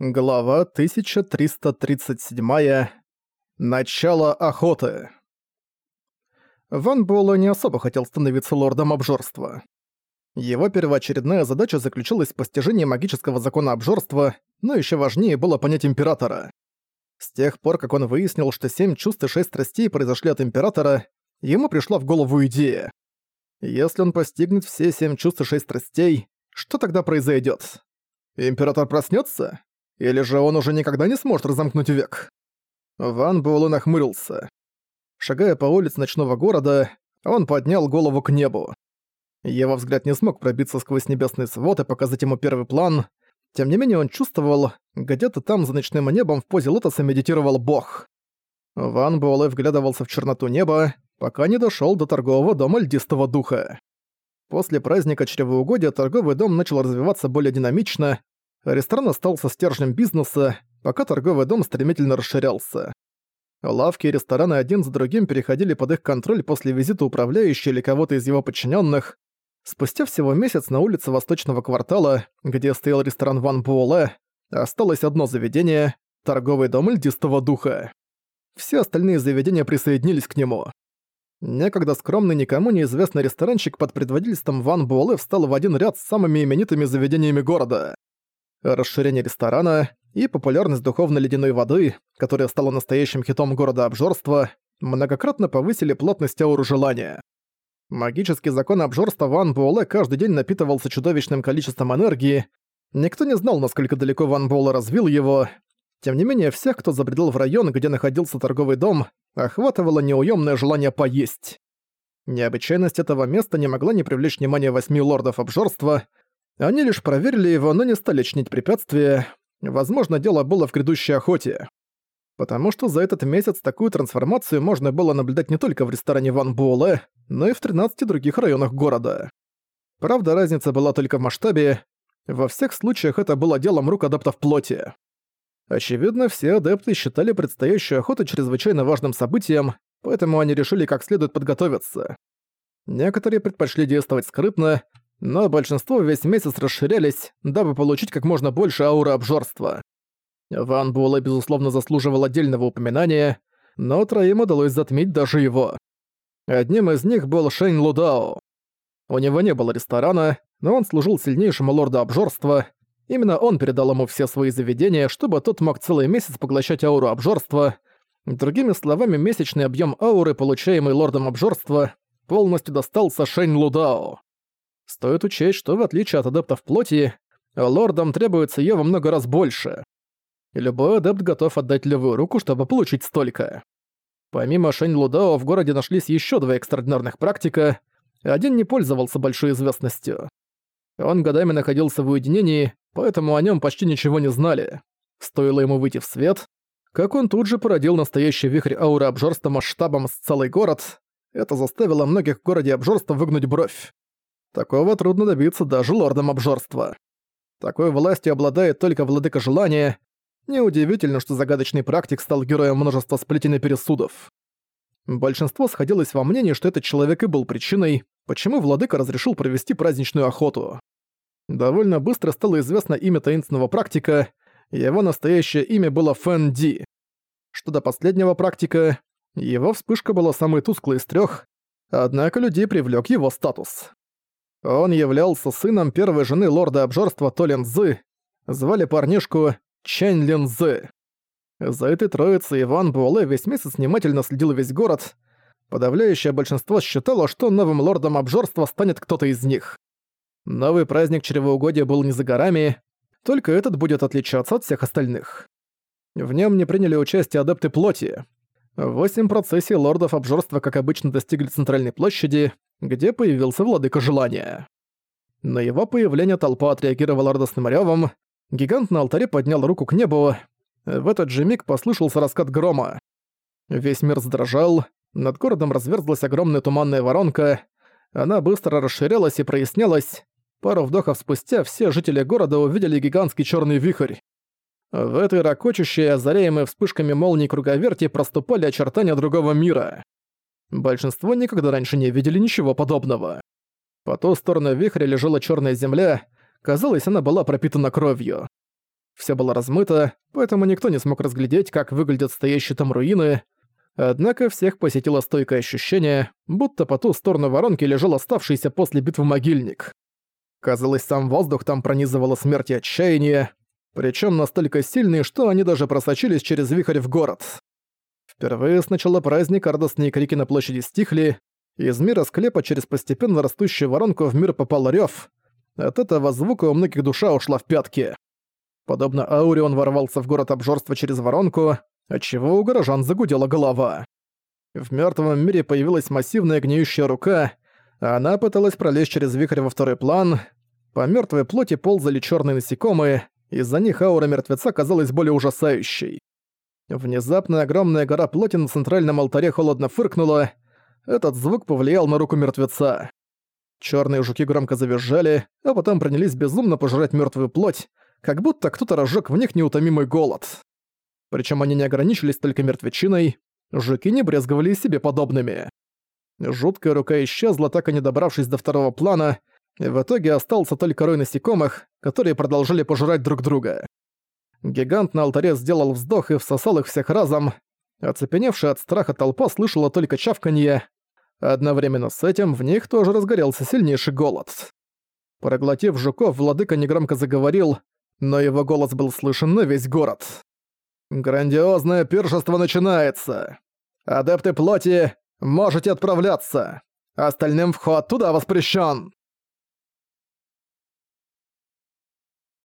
Глава 1337. Начало охоты. Ван Буэлло не особо хотел становиться лордом обжорства. Его первоочередная задача заключалась в постижении магического закона обжорства, но еще важнее было понять Императора. С тех пор, как он выяснил, что семь чувств и шесть страстей произошли от Императора, ему пришла в голову идея. Если он постигнет все семь чувств и шесть страстей, что тогда произойдет? Император проснется? Или же он уже никогда не сможет разомкнуть век? Ван Буэлэ нахмурился. Шагая по улице ночного города, он поднял голову к небу. Его взгляд не смог пробиться сквозь небесный свод и показать ему первый план. Тем не менее он чувствовал, где-то там за ночным небом в позе лотоса медитировал бог. Ван Буэлэ вглядывался в черноту неба, пока не дошёл до торгового дома льдистого духа. После праздника чревоугодия торговый дом начал развиваться более динамично, Ресторан остался стержнем бизнеса, пока торговый дом стремительно расширялся. Лавки и рестораны один за другим переходили под их контроль после визита управляющего или кого-то из его подчиненных. Спустя всего месяц на улице Восточного квартала, где стоял ресторан Ван Буэлэ, осталось одно заведение – торговый дом льдистого духа. Все остальные заведения присоединились к нему. Некогда скромный, никому неизвестный ресторанчик под предводительством Ван Буэлэ встал в один ряд с самыми именитыми заведениями города расширение ресторана и популярность духовной ледяной воды, которая стала настоящим хитом города обжорства, многократно повысили плотность ауры желания. Магический закон обжорства Ван Буэлэ каждый день напитывался чудовищным количеством энергии. Никто не знал, насколько далеко Ван Буэлэ развил его. Тем не менее, всех, кто забредал в район, где находился торговый дом, охватывало неуемное желание поесть. Необычайность этого места не могла не привлечь внимание восьми лордов обжорства, они лишь проверили его, но не стали чинить препятствия. Возможно, дело было в грядущей охоте. Потому что за этот месяц такую трансформацию можно было наблюдать не только в ресторане Ван Буэлэ, но и в 13 других районах города. Правда, разница была только в масштабе. Во всех случаях это было делом рук адептов плоти. Очевидно, все адепты считали предстоящую охоту чрезвычайно важным событием, поэтому они решили как следует подготовиться. Некоторые предпочли действовать скрытно, но большинство весь месяц расширялись, дабы получить как можно больше ауры обжорства. Ван Буэлэ, безусловно, заслуживал отдельного упоминания, но троим удалось затмить даже его. Одним из них был Шэнь Лудао. У него не было ресторана, но он служил сильнейшему лорду обжорства. Именно он передал ему все свои заведения, чтобы тот мог целый месяц поглощать ауру обжорства. Другими словами, месячный объем ауры, получаемый лордом обжорства, полностью достался Шэнь Лудао. Стоит учесть, что в отличие от адептов плоти, лордам требуется её во много раз больше. И любой адепт готов отдать левую руку, чтобы получить столько. Помимо Шэнь Лудао в городе нашлись ещё два экстраординарных практика. Один не пользовался большой известностью. Он годами находился в уединении, поэтому о нём почти ничего не знали. Стоило ему выйти в свет, как он тут же породил настоящий вихрь ауры обжорства масштабом с целый город. Это заставило многих в городе обжорства выгнуть бровь. Такого трудно добиться даже лордом обжорства. Такой властью обладает только владыка желания. Неудивительно, что загадочный практик стал героем множества сплетен и пересудов. Большинство сходилось во мнении, что этот человек и был причиной, почему владыка разрешил провести праздничную охоту. Довольно быстро стало известно имя таинственного практика, его настоящее имя было Фэн Ди. Что до последнего практика, его вспышка была самой тусклой из трех, однако людей привлек его статус. Он являлся сыном первой жены лорда обжорства Толин Цзы, звали парнишку Чэнь Лин Цзы. За этой троицей Иван Буэлэ весь месяц внимательно следил весь город. Подавляющее большинство считало, что новым лордом обжорства станет кто-то из них. Новый праздник чревоугодия был не за горами, только этот будет отличаться от всех остальных. В нем не приняли участие адепты плоти. Восемь процессий лордов обжорства, как обычно, достигли центральной площади, где появился владыка желания. На его появление толпа отреагировала радостным рёвом, гигант на алтаре поднял руку к небу, в этот же миг послышался раскат грома. Весь мир задрожал, над городом разверзлась огромная туманная воронка, она быстро расширялась и прояснялась, пару вдохов спустя все жители города увидели гигантский черный вихрь. В этой ракочущей, озаряемой вспышками молний круговерти проступали очертания другого мира. Большинство никогда раньше не видели ничего подобного. По ту сторону вихря лежала черная земля, казалось, она была пропитана кровью. Все было размыто, поэтому никто не смог разглядеть, как выглядят стоящие там руины. Однако всех посетило стойкое ощущение, будто по ту сторону воронки лежал оставшийся после битвы могильник. Казалось, сам воздух там пронизывало смерть и отчаяние, причем настолько сильные, что они даже просочились через вихрь в город. Впервые с начала праздника радостные крики на площади стихли, из мира склепа через постепенно растущую воронку в мир попал рёв. От этого звука у многих душа ушла в пятки. Подобно ауре он ворвался в город обжорства через воронку, отчего у горожан загудела голова. В мертвом мире появилась массивная гниющая рука, она пыталась пролезть через вихрь во второй план. По мертвой плоти ползали черные насекомые, из-за них аура мертвеца казалась более ужасающей. Внезапно огромная гора плоти на центральном алтаре холодно фыркнула. Этот звук повлиял на руку мертвеца. Черные жуки громко завизжали, а потом принялись безумно пожирать мертвую плоть, как будто кто-то разжег в них неутомимый голод. Причем они не ограничились только мертвечиной, жуки не брезговали себе подобными. Жуткая рука исчезла, так и не добравшись до второго плана, в итоге остался только рой насекомых, которые продолжали пожирать друг друга. Гигант на алтаре сделал вздох и всосал их всех разом. Оцепеневшая от страха толпа слышала только чавканье. Одновременно с этим в них тоже разгорелся сильнейший голод. Проглотив жуков, владыка негромко заговорил, но его голос был слышен на весь город. «Грандиозное пиршество начинается! Адепты плоти, можете отправляться! Остальным вход туда воспрещен.